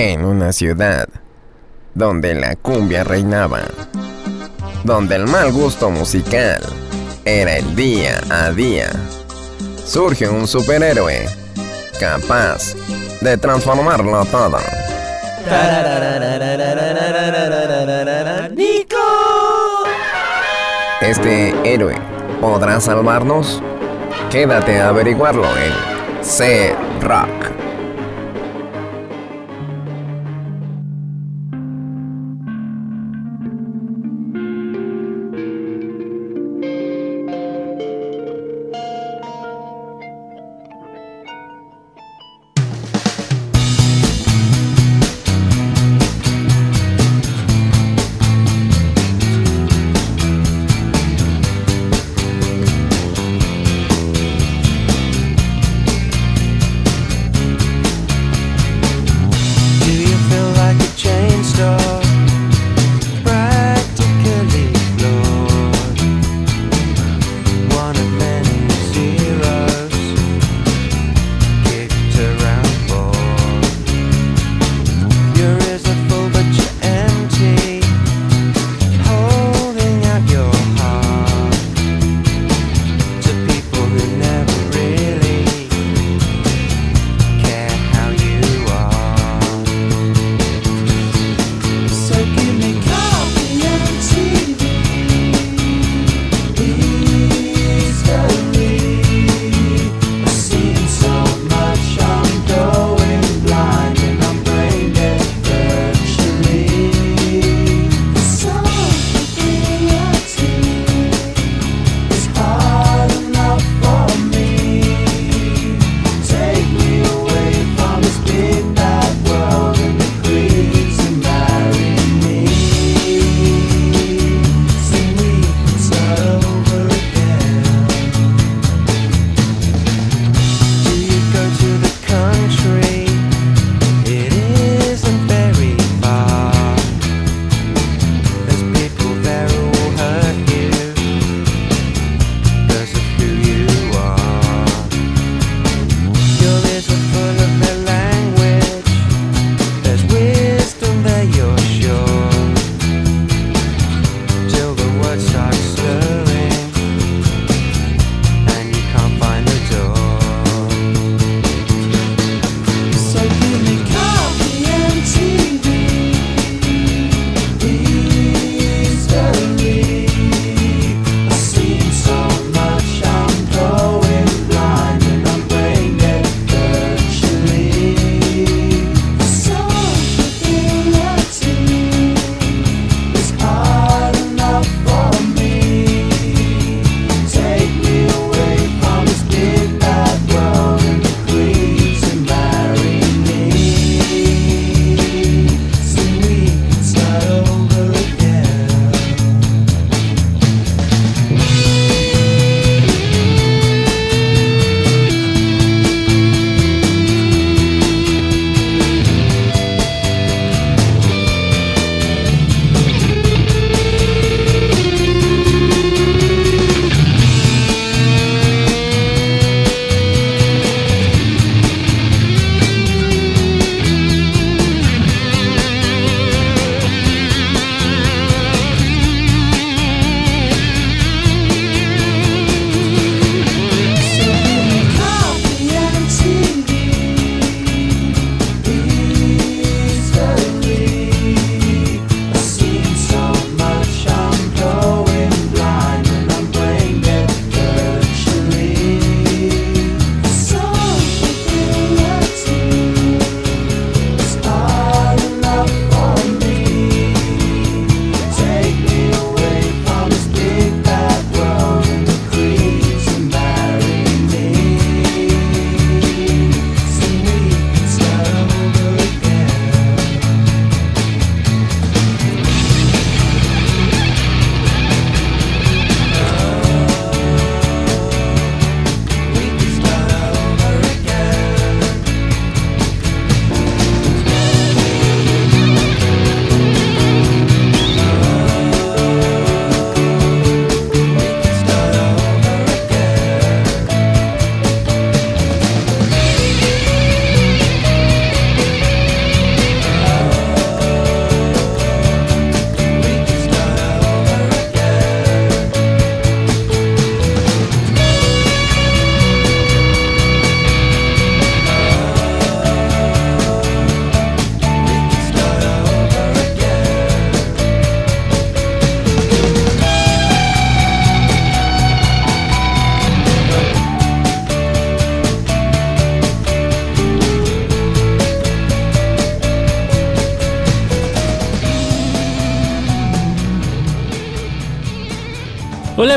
En una ciudad donde la cumbia reinaba, donde el mal gusto musical era el día a día, surge un superhéroe capaz de transformarlo todo. ¡Nico! ¿Este héroe podrá salvarnos? Quédate a averiguarlo en C-Rock.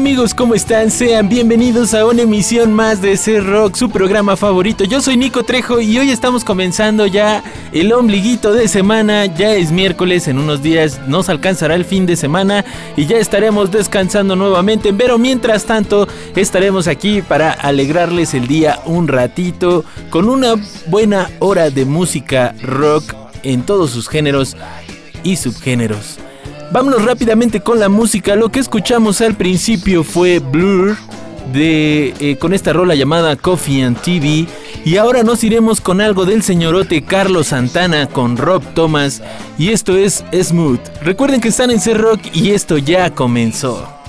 Amigos, ¿cómo están? Sean bienvenidos a una emisión más de C Rock, su programa favorito. Yo soy Nico Trejo y hoy estamos comenzando ya el ombliguito de semana. Ya es miércoles, en unos días nos alcanzará el fin de semana y ya estaremos descansando nuevamente. Pero mientras tanto, estaremos aquí para alegrarles el día un ratito con una buena hora de música rock en todos sus géneros y subgéneros. Vámonos rápidamente con la música. Lo que escuchamos al principio fue Blur de eh, con esta rola llamada Coffee and TV y ahora nos iremos con algo del señorote Carlos Santana con Rob Thomas y esto es Smooth. Recuerden que están en C-Rock y esto ya comenzó.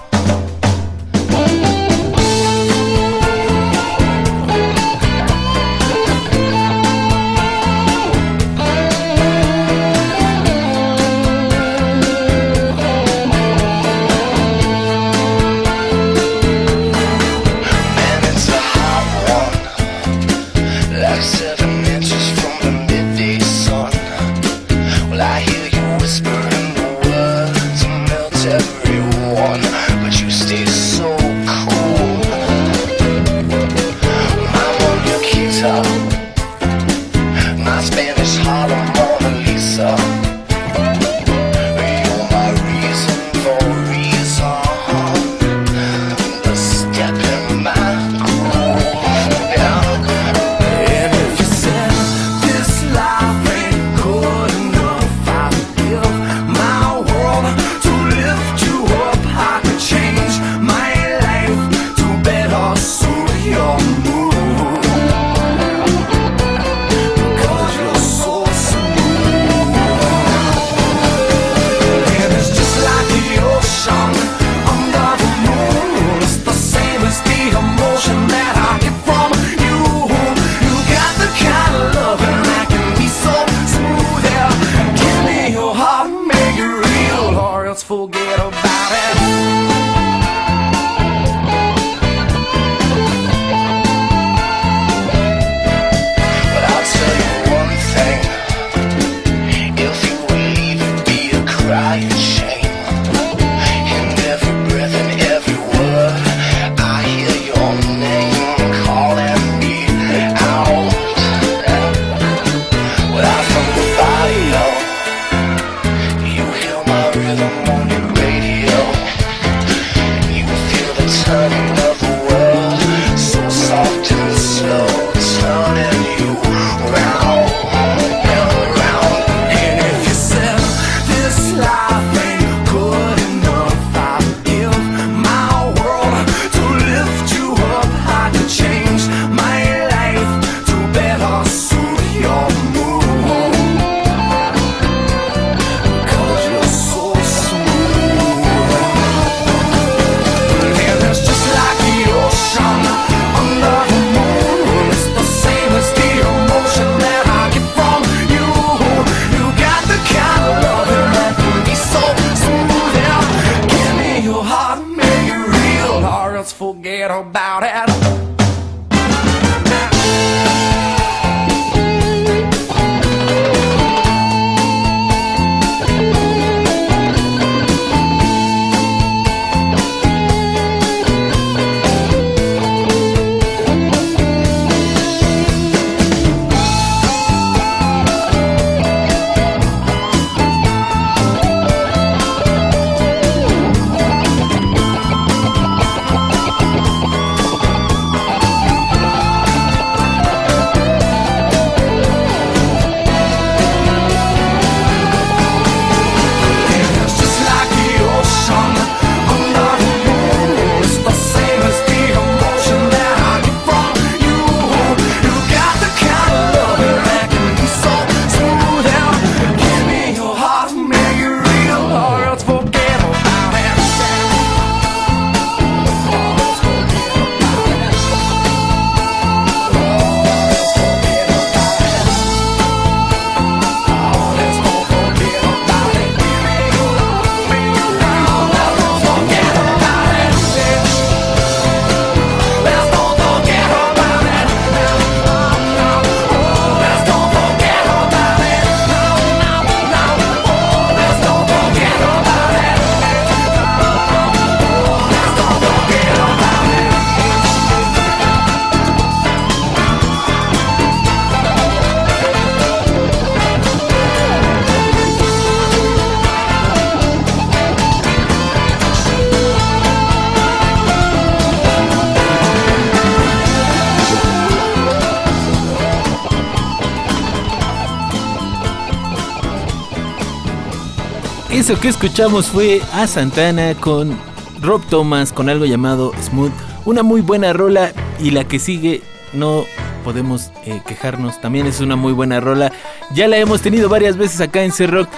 Eso que escuchamos fue a Santana con Rob Thomas con algo llamado Smooth. Una muy buena rola y la que sigue no podemos eh, quejarnos. También es una muy buena rola. Ya la hemos tenido varias veces acá en C-Rock.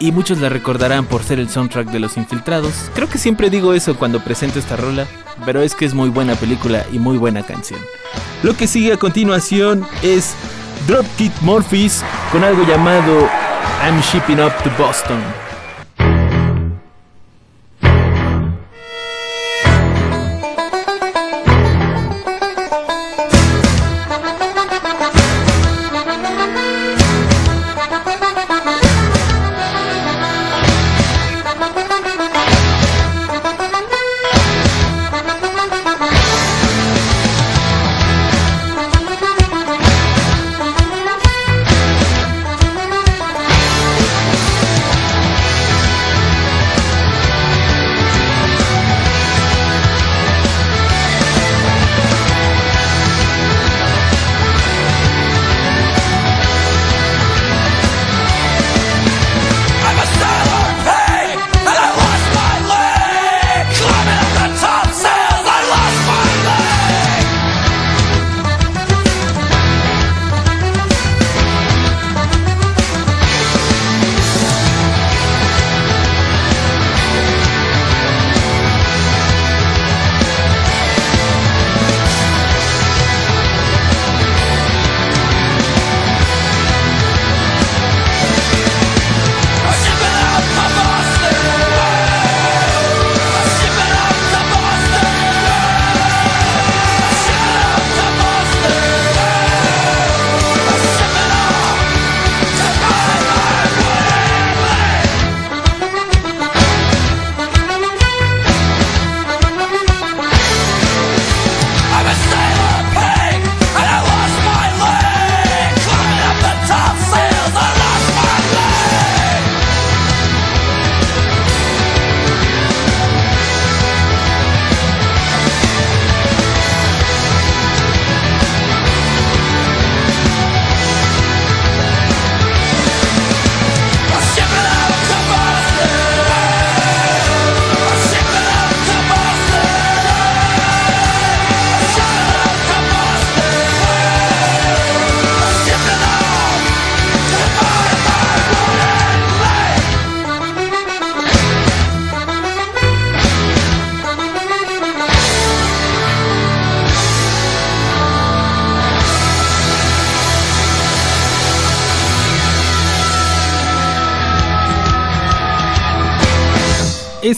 Y muchos la recordarán por ser el soundtrack de Los Infiltrados. Creo que siempre digo eso cuando presento esta rola. Pero es que es muy buena película y muy buena canción. Lo que sigue a continuación es Dropkick Murphys con algo llamado I'm shipping up to Boston.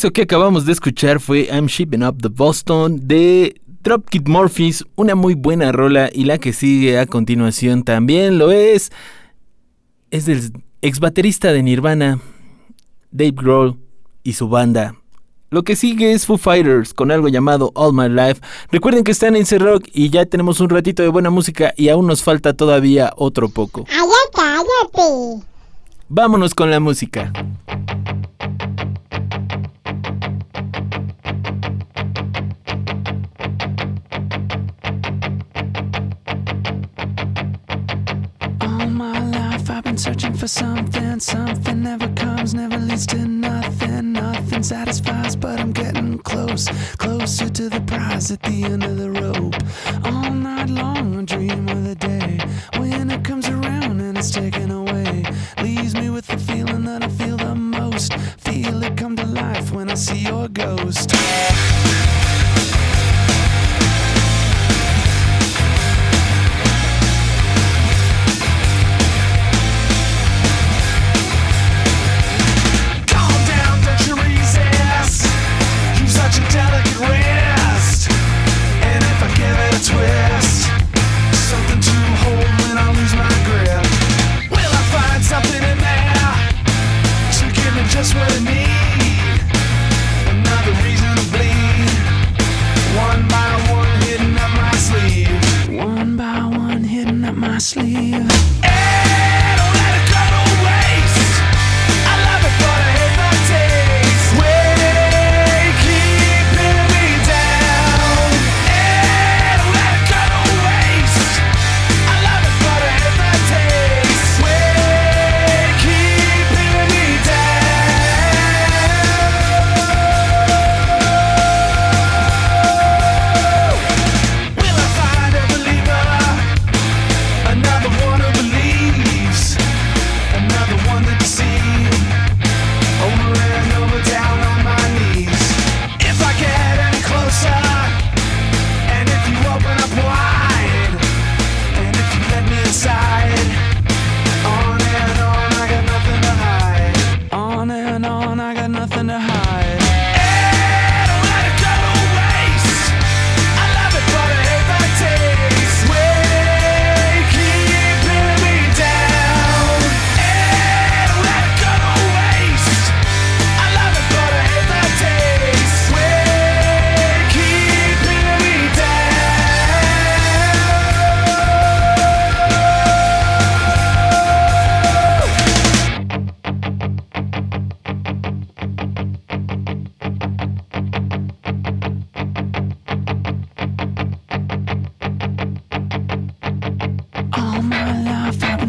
Eso que acabamos de escuchar fue I'm Shipping Up the Boston de Dropkick Murphys, una muy buena rola y la que sigue a continuación también lo es. Es del ex baterista de Nirvana, Dave Grohl y su banda. Lo que sigue es Foo Fighters con algo llamado All My Life. Recuerden que están en C-Rock y ya tenemos un ratito de buena música y aún nos falta todavía otro poco. cállate! Vámonos con la música. Searching for something, something never comes, never leads to nothing. Nothing satisfies, but I'm getting close, closer to the prize at the end of the rope. All night long, I dream of the day when it comes around and it's taken away. Leaves me with the feeling that I feel the most. Feel it come to life when I see your ghost.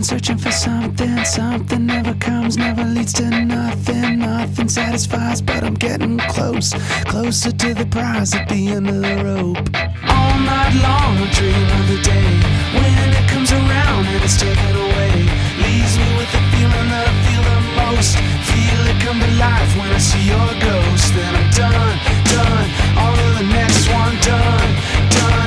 Something something never comes, never leads to nothing. Nothing satisfies, but I'm getting close, closer to the prize at the end of the rope. All night long, I dream of the day when it comes around and it's taken away. Leaves me with the feeling that I feel the most. Feel it come to life when I see your ghost. Then I'm done, done. On to the next one, done, done.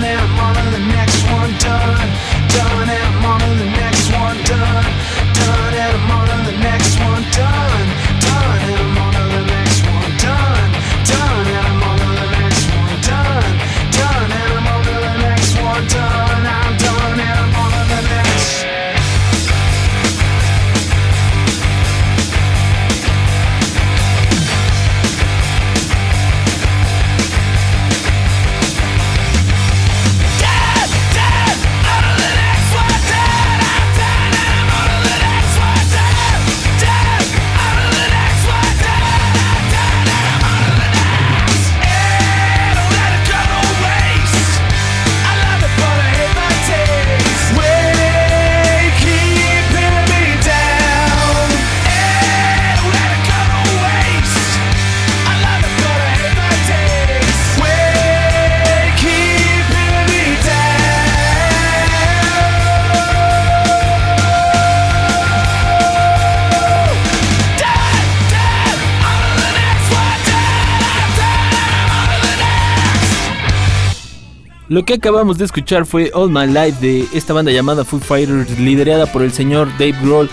Lo que acabamos de escuchar fue All My Life de esta banda llamada Foo Fighters, liderada por el señor Dave Grohl.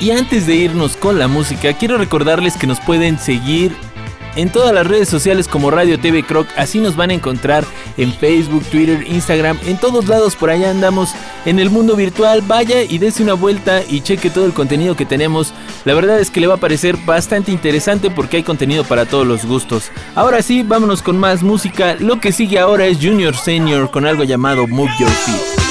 Y antes de irnos con la música, quiero recordarles que nos pueden seguir en todas las redes sociales como Radio TV Croc, así nos van a encontrar en Facebook, Twitter, Instagram, en todos lados por allá andamos en el mundo virtual. Vaya y dése una vuelta y cheque todo el contenido que tenemos. La verdad es que le va a parecer bastante interesante porque hay contenido para todos los gustos. Ahora sí, vámonos con más música. Lo que sigue ahora es Junior Senior con algo llamado Move Your Feet.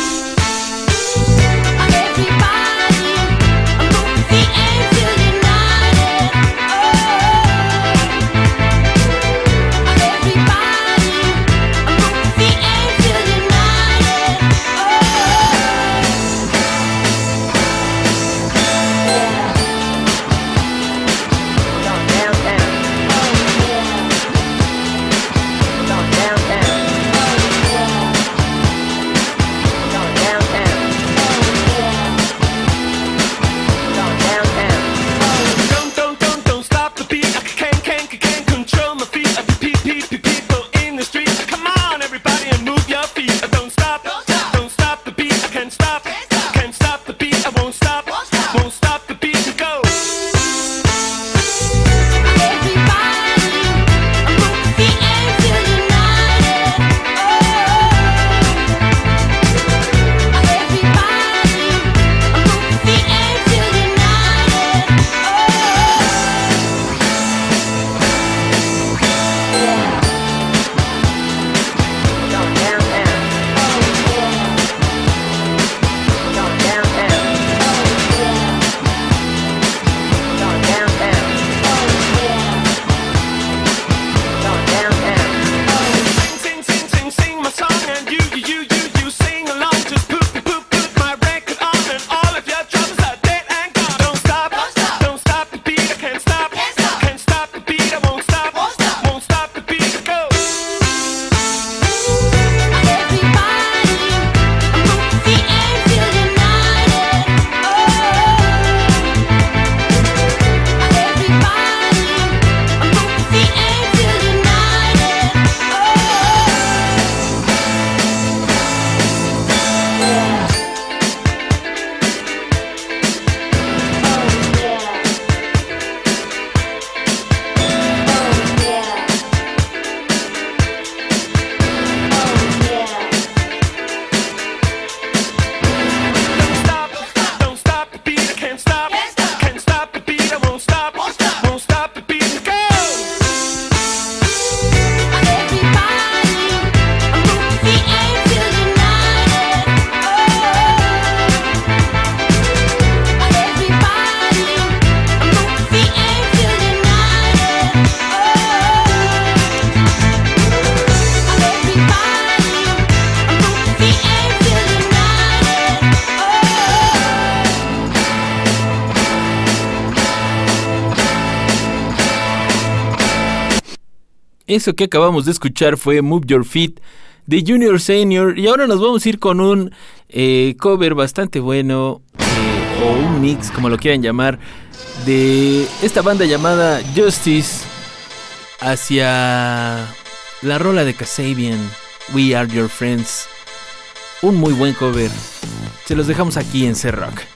Eso que acabamos de escuchar fue Move Your Feet de Junior Senior. Y ahora nos vamos a ir con un eh, cover bastante bueno, eh, o un mix, como lo quieran llamar, de esta banda llamada Justice hacia la rola de Kasabian, We Are Your Friends. Un muy buen cover. Se los dejamos aquí en C-Rock.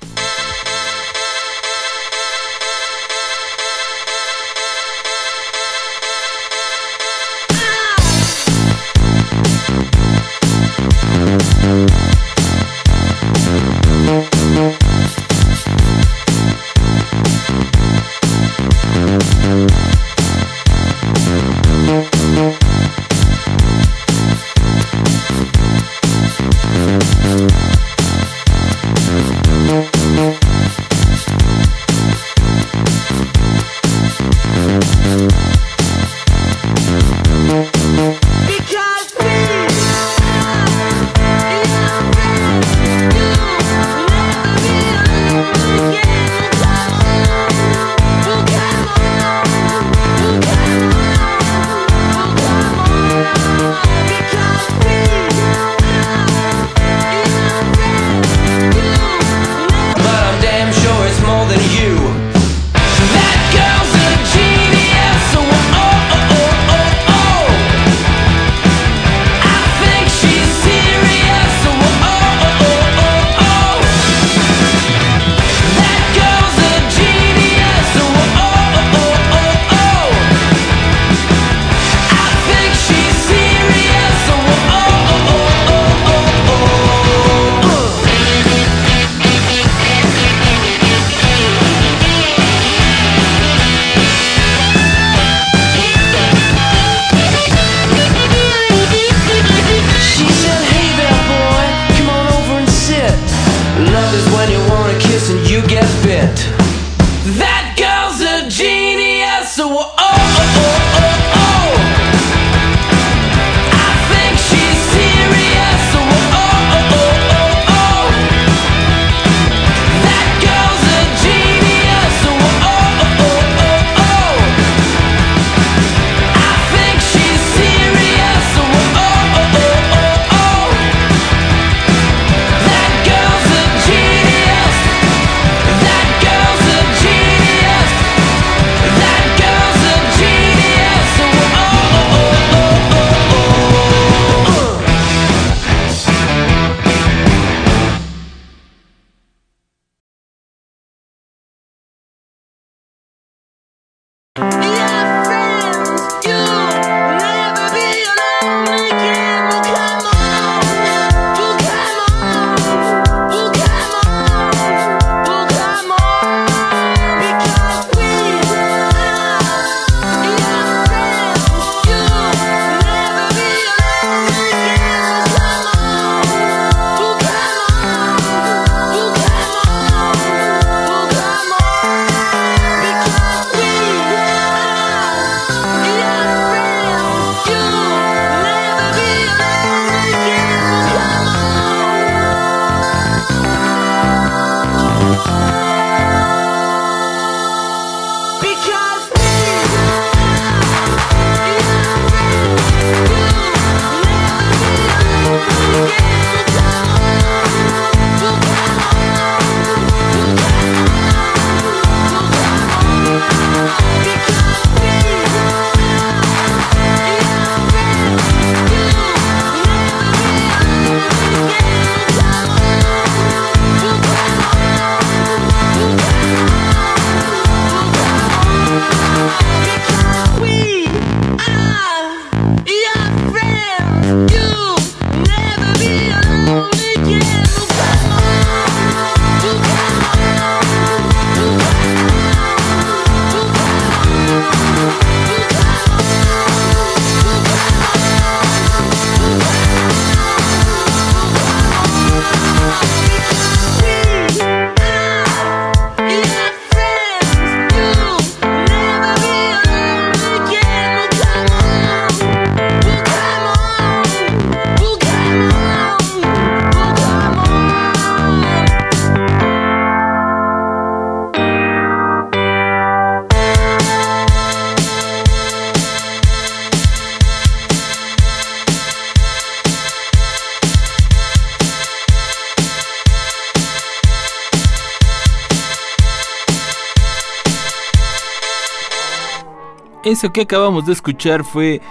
Eso que acabamos de escuchar fue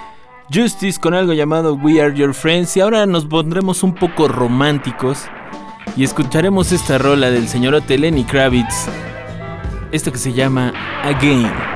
Justice con algo llamado We Are Your Friends y ahora nos pondremos un poco románticos y escucharemos esta rola del señor Lenny Kravitz, esto que se llama Again.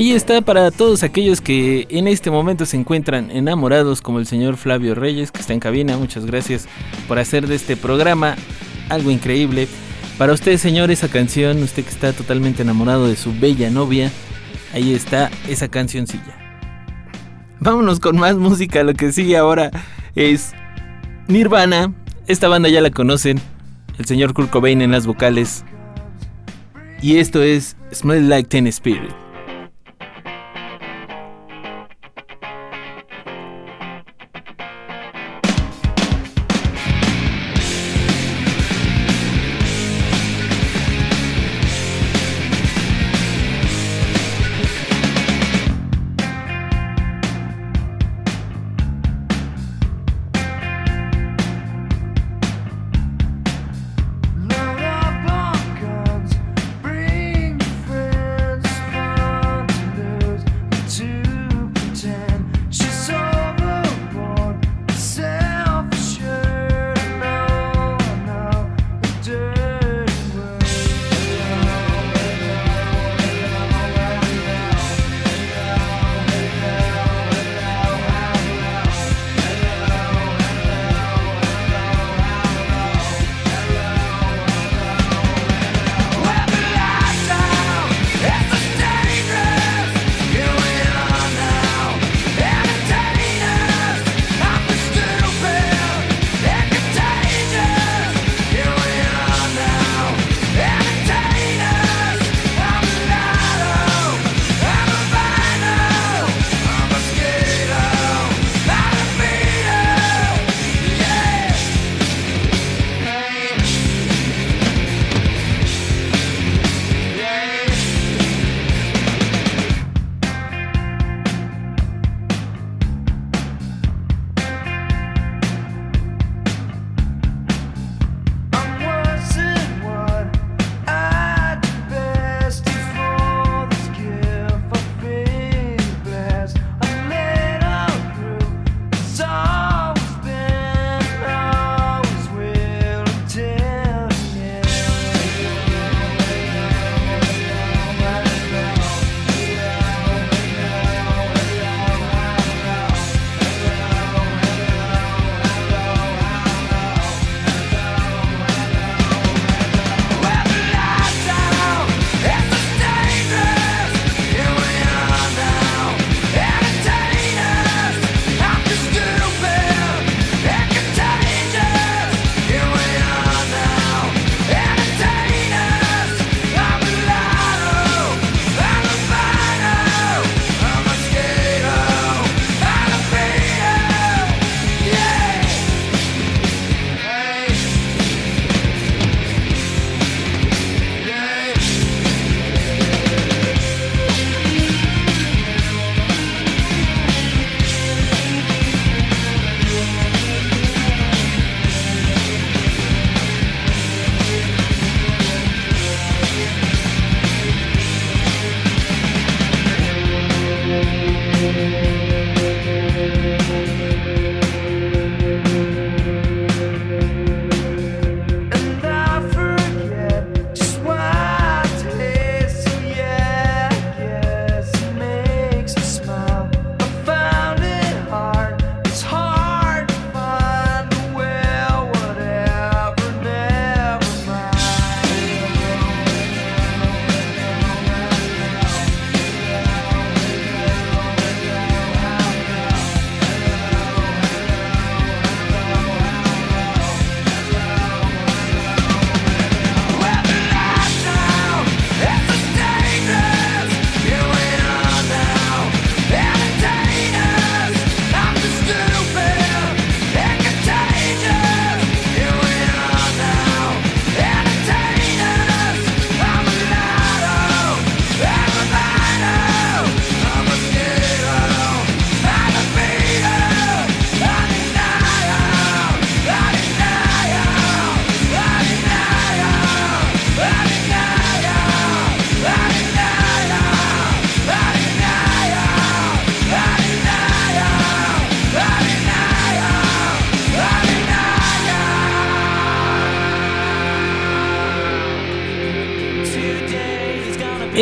Ahí está para todos aquellos que en este momento se encuentran enamorados, como el señor Flavio Reyes, que está en cabina. Muchas gracias por hacer de este programa algo increíble. Para usted, señor, esa canción, usted que está totalmente enamorado de su bella novia, ahí está esa cancioncilla. Vámonos con más música. Lo que sigue ahora es Nirvana. Esta banda ya la conocen. El señor Kurt Cobain en las vocales. Y esto es Smell Like Ten Spirit.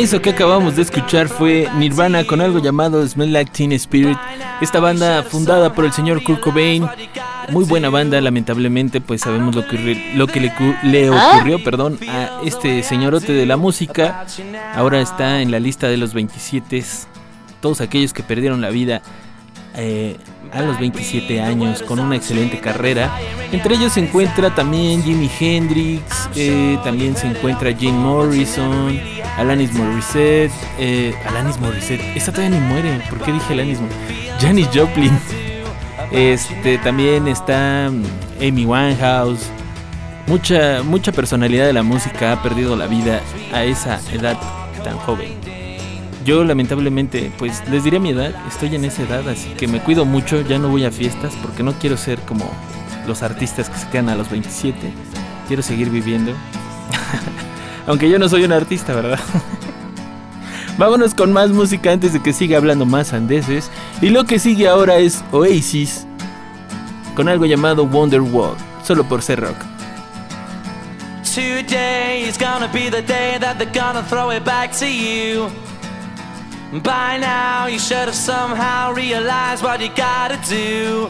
Eso que acabamos de escuchar fue Nirvana con algo llamado Smell Like Teen Spirit. Esta banda fundada por el señor Kurt Cobain. Muy buena banda, lamentablemente, pues sabemos lo que, lo que le, ocurrió perdón, a este señorote de la música. Ahora está en la lista de los 27. Todos aquellos que perdieron la vida eh, a los 27 años con una excelente carrera. Entre ellos se encuentra también Jimi Hendrix, eh, también se encuentra Jim Morrison, Alanis Morissette, eh, Alanis Morissette, esta todavía ni muere, ¿por qué dije Alanis Janis Joplin. Este también está mm, Amy Winehouse. Mucha mucha personalidad de la música ha perdido la vida a esa edad tan joven. Yo lamentablemente, pues les diré mi edad, estoy en esa edad, así que me cuido mucho, ya no voy a fiestas porque no quiero ser como los artistas que se quedan a los 27. Quiero seguir viviendo. Aunque yo no soy un artista, ¿verdad? Vámonos con más música antes de que siga hablando más andeses. Y lo que sigue ahora es Oasis con algo llamado Wonder Wonderwall, solo por ser rock. Today is gonna be the day that they're gonna throw it back to you. By now, you should have somehow realized what you gotta do.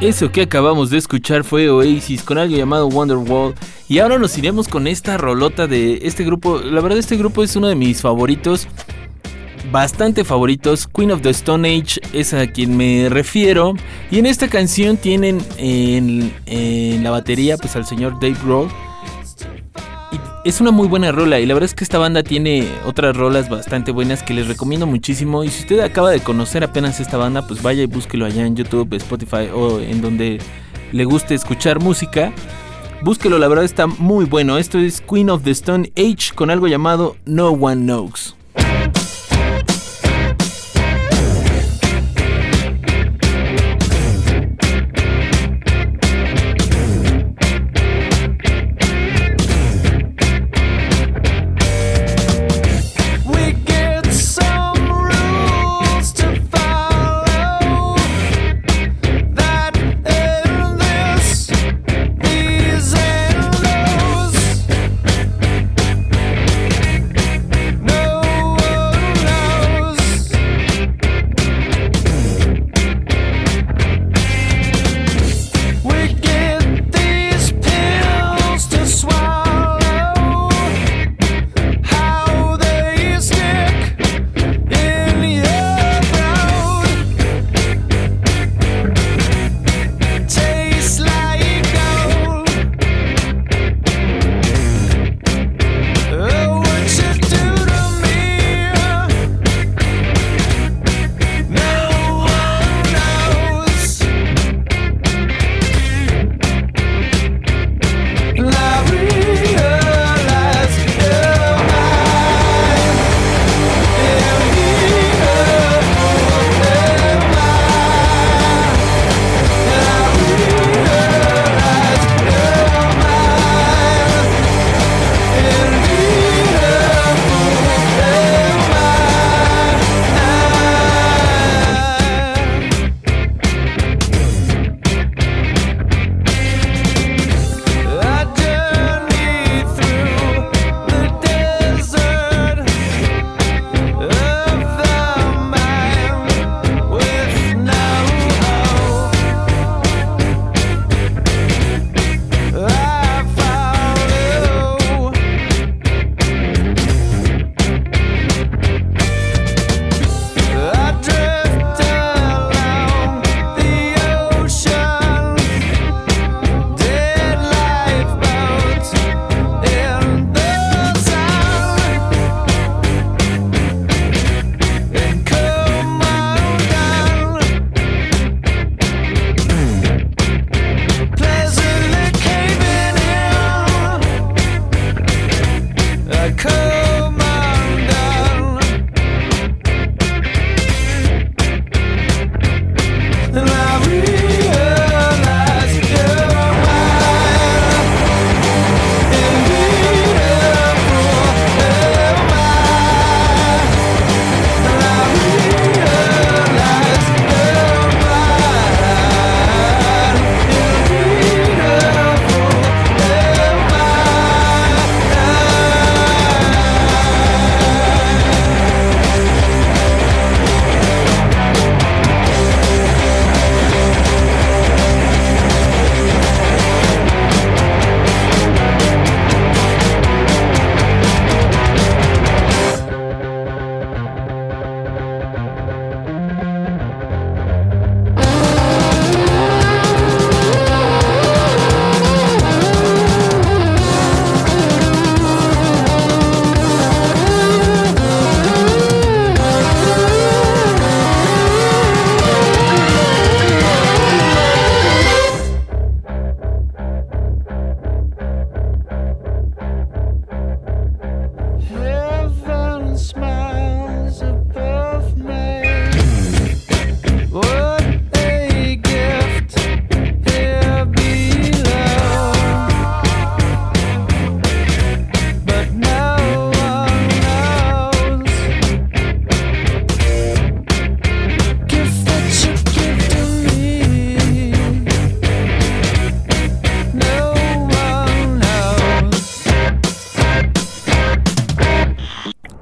Eso que acabamos de escuchar fue Oasis con algo llamado Wonderwall. Y ahora nos iremos con esta rolota de este grupo. La verdad, este grupo es uno de mis favoritos. Bastante favoritos. Queen of the Stone Age es a quien me refiero. Y en esta canción tienen en, la batería pues al señor Dave Grohl es una muy buena rola y la verdad es que esta banda tiene otras rolas bastante buenas que les recomiendo muchísimo y si usted acaba de conocer apenas esta banda pues vaya y búsquelo allá en YouTube, Spotify o en donde le guste escuchar música. Búsquelo, la verdad está muy bueno. Esto es Queen of the Stone Age con algo llamado No One Knows.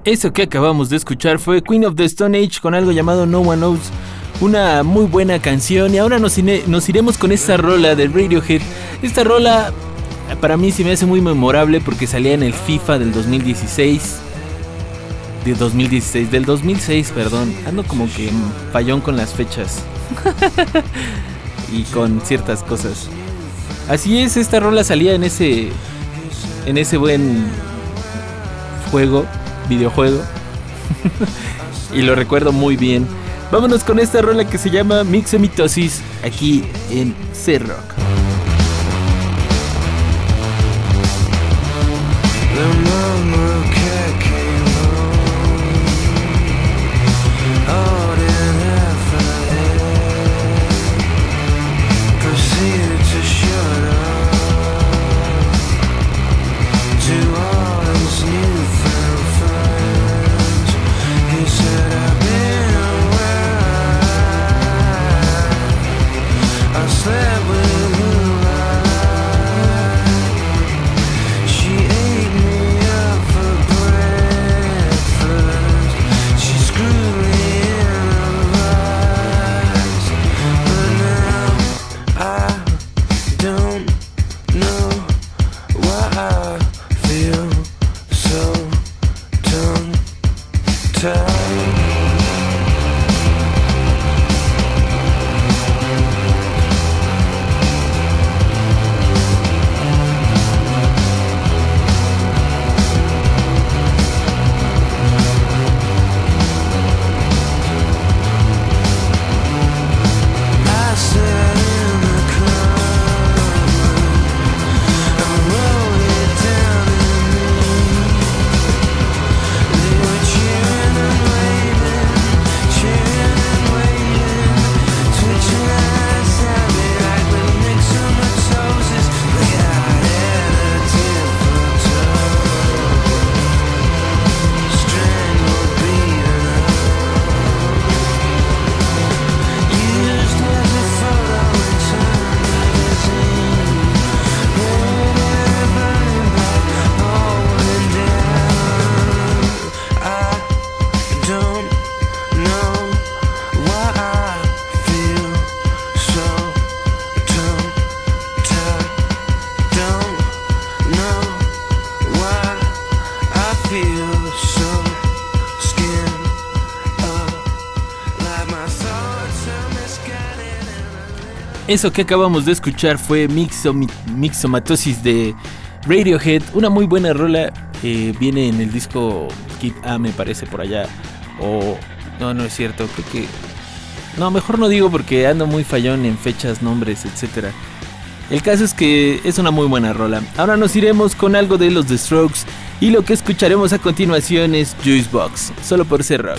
Eso que acabamos de escuchar fue Queen of the Stone Age con algo llamado No One Knows. una muy buena canción y ahora nos, nos iremos con esta rola de Radiohead. Esta rola para mí se me hace muy memorable porque salía en el FIFA del 2016. De 2016, del 2006, perdón. Ando como que fallón con las fechas. y con ciertas cosas. Así es, esta rola salía en ese en ese buen juego, videojuego. y lo recuerdo muy bien. Vámonos con esta rola que se llama Mixomitosis aquí en C-Rock. Eso que acabamos de escuchar fue Mixomatosis de Radiohead, una muy buena rola. Eh, viene en el disco Kid A, me parece por allá. O no, no es cierto, creo que. No, mejor no digo porque ando muy fallón en fechas, nombres, etc. El caso es que es una muy buena rola. Ahora nos iremos con algo de los The Strokes y lo que escucharemos a continuación es Juice Box, solo por ser rock.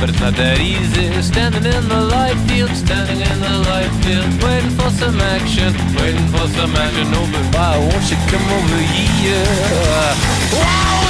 But it's not that easy. Standing in the light field, standing in the light field, waiting for some action, waiting for some action. Oh, but why won't you come over here? Why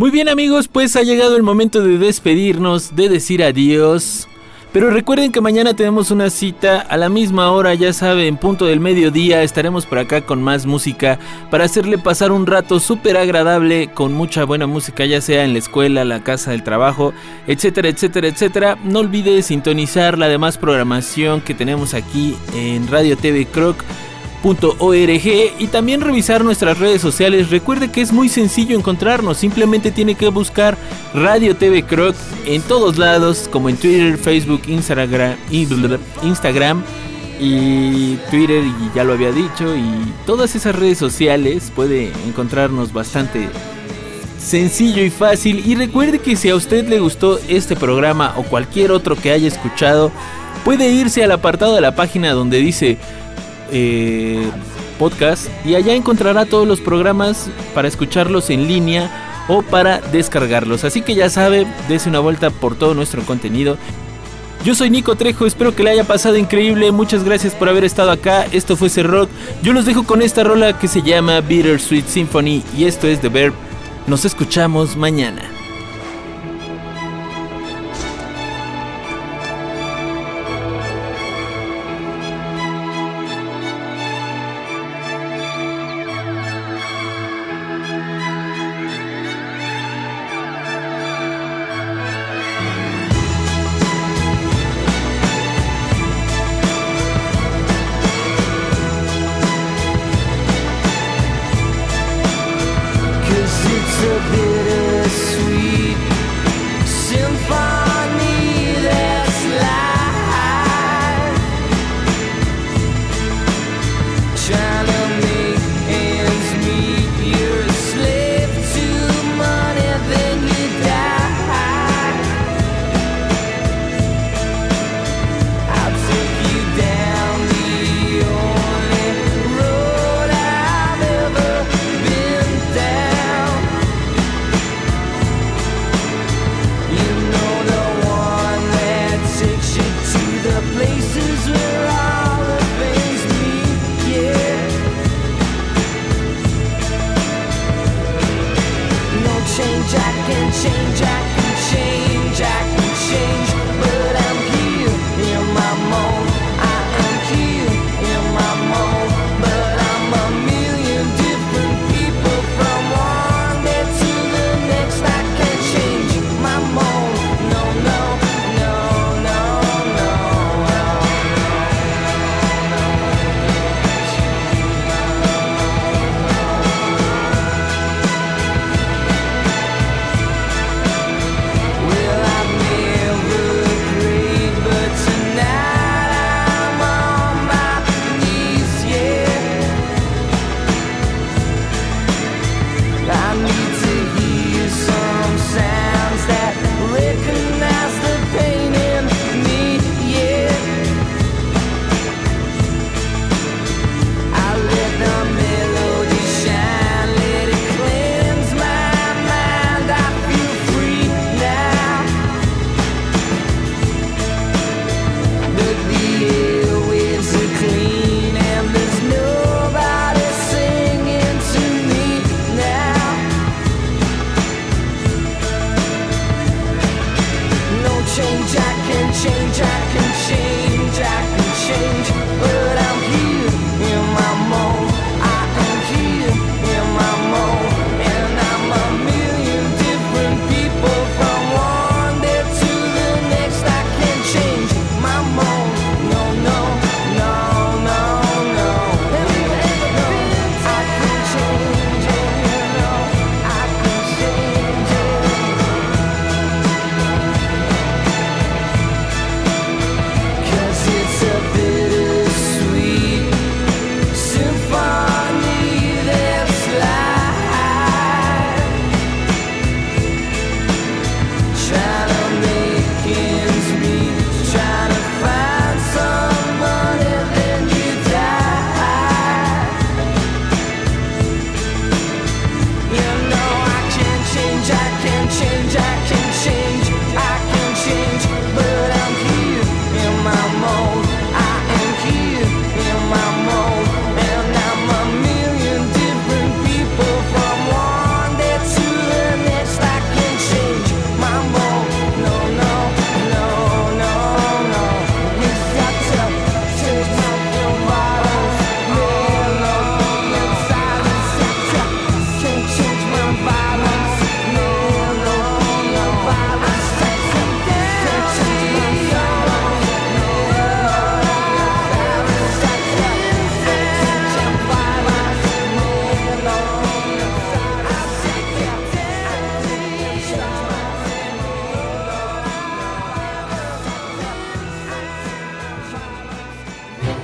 Muy bien amigos, pues ha llegado el momento de despedirnos, de decir adiós. Pero recuerden que mañana tenemos una cita a la misma hora, ya saben, punto del mediodía, estaremos por acá con más música para hacerle pasar un rato súper agradable con mucha buena música, ya sea en la escuela, la casa, el trabajo, etcétera, etcétera, etcétera. No olvide sintonizar la demás programación que tenemos aquí en Radio TV Croc y también revisar nuestras redes sociales. Recuerde que es muy sencillo encontrarnos, simplemente tiene que buscar Radio TV Croc en todos lados, como en Twitter, Facebook, Instagram, Instagram y Twitter, y ya lo había dicho, y todas esas redes sociales puede encontrarnos bastante sencillo y fácil. Y recuerde que si a usted le gustó este programa o cualquier otro que haya escuchado, puede irse al apartado de la página donde dice eh, podcast y allá encontrará todos los programas para escucharlos en línea o para descargarlos. Así que ya sabe, dése una vuelta por todo nuestro contenido. Yo soy Nico Trejo, espero que le haya pasado increíble. Muchas gracias por haber estado acá. Esto fue rock. Yo los dejo con esta rola que se llama Bittersweet Symphony y esto es The Verb. Nos escuchamos mañana.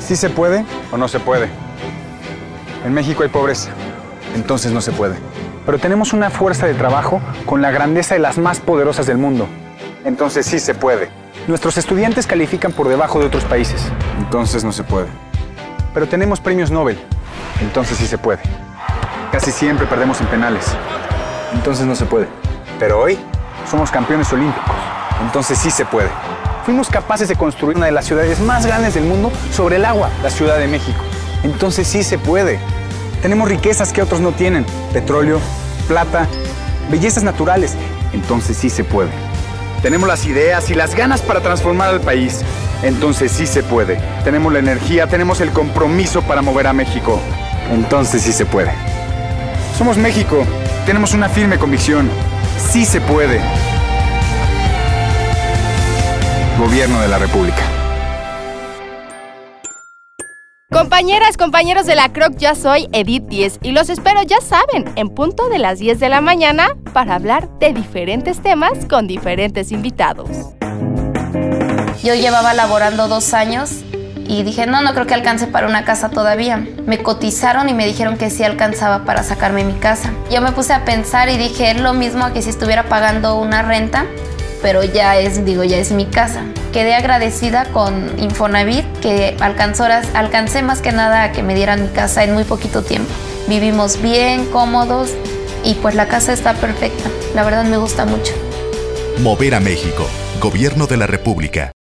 ¿Sí se puede o no se puede? En México hay pobreza, entonces no se puede. Pero tenemos una fuerza de trabajo con la grandeza de las más poderosas del mundo, entonces sí se puede. Nuestros estudiantes califican por debajo de otros países, entonces no se puede. Pero tenemos premios Nobel, entonces sí se puede. Casi siempre perdemos en penales, entonces no se puede. Pero hoy somos campeones olímpicos, entonces sí se puede. Fuimos capaces de construir una de las ciudades más grandes del mundo sobre el agua, la Ciudad de México. Entonces sí se puede. Tenemos riquezas que otros no tienen, petróleo, plata, bellezas naturales. Entonces sí se puede. Tenemos las ideas y las ganas para transformar al país. Entonces sí se puede. Tenemos la energía, tenemos el compromiso para mover a México. Entonces sí se puede. Somos México. Tenemos una firme convicción. Sí se puede. Gobierno de la República. Compañeras, compañeros de la Croc, ya soy Edith 10 y los espero, ya saben, en punto de las 10 de la mañana para hablar de diferentes temas con diferentes invitados. Yo llevaba laborando dos años y dije, no, no creo que alcance para una casa todavía. Me cotizaron y me dijeron que sí alcanzaba para sacarme mi casa. Yo me puse a pensar y dije, es lo mismo que si estuviera pagando una renta, pero ya es, digo, ya es mi casa. Quedé agradecida con Infonavit, que alcancé más que nada a que me dieran mi casa en muy poquito tiempo. Vivimos bien, cómodos y pues la casa está perfecta. La verdad me gusta mucho. Mover a México, Gobierno de la República.